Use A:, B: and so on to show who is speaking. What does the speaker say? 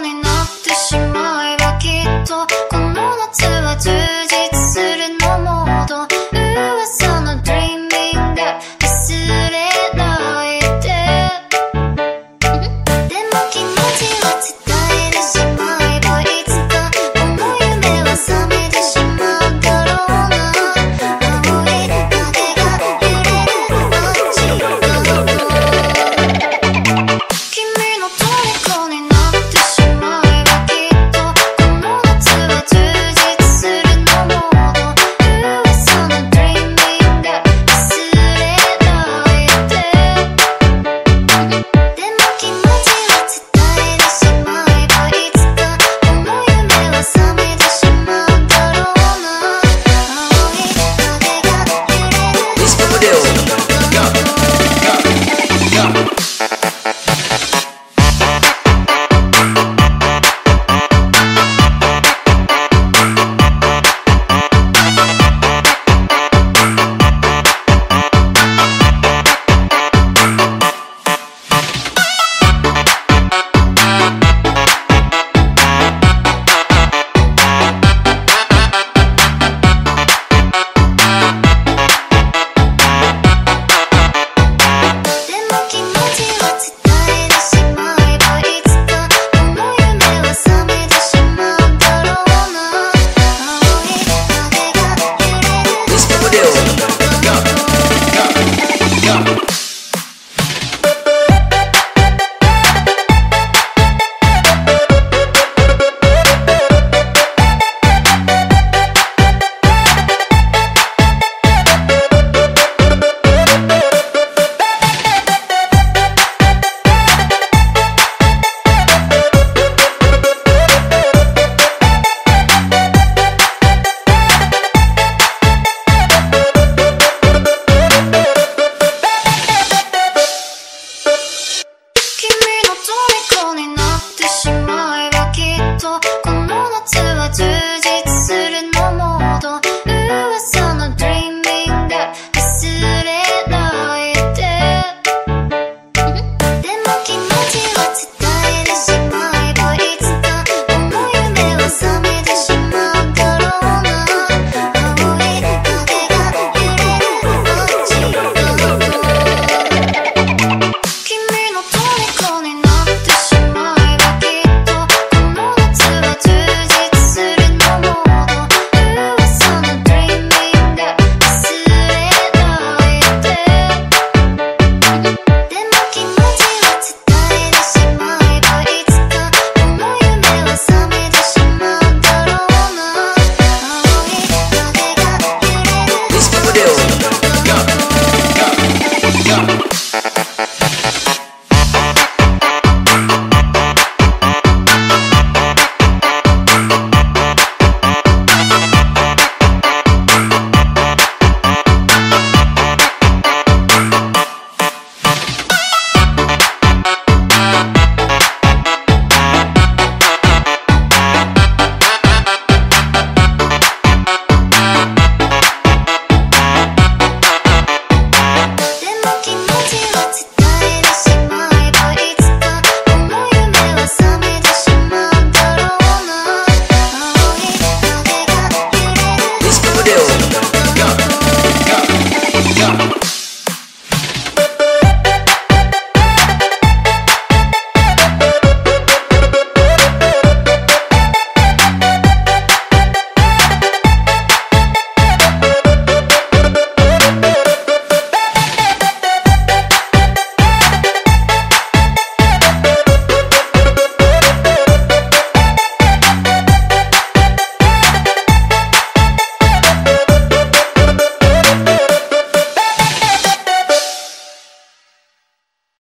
A: になってしまう。falling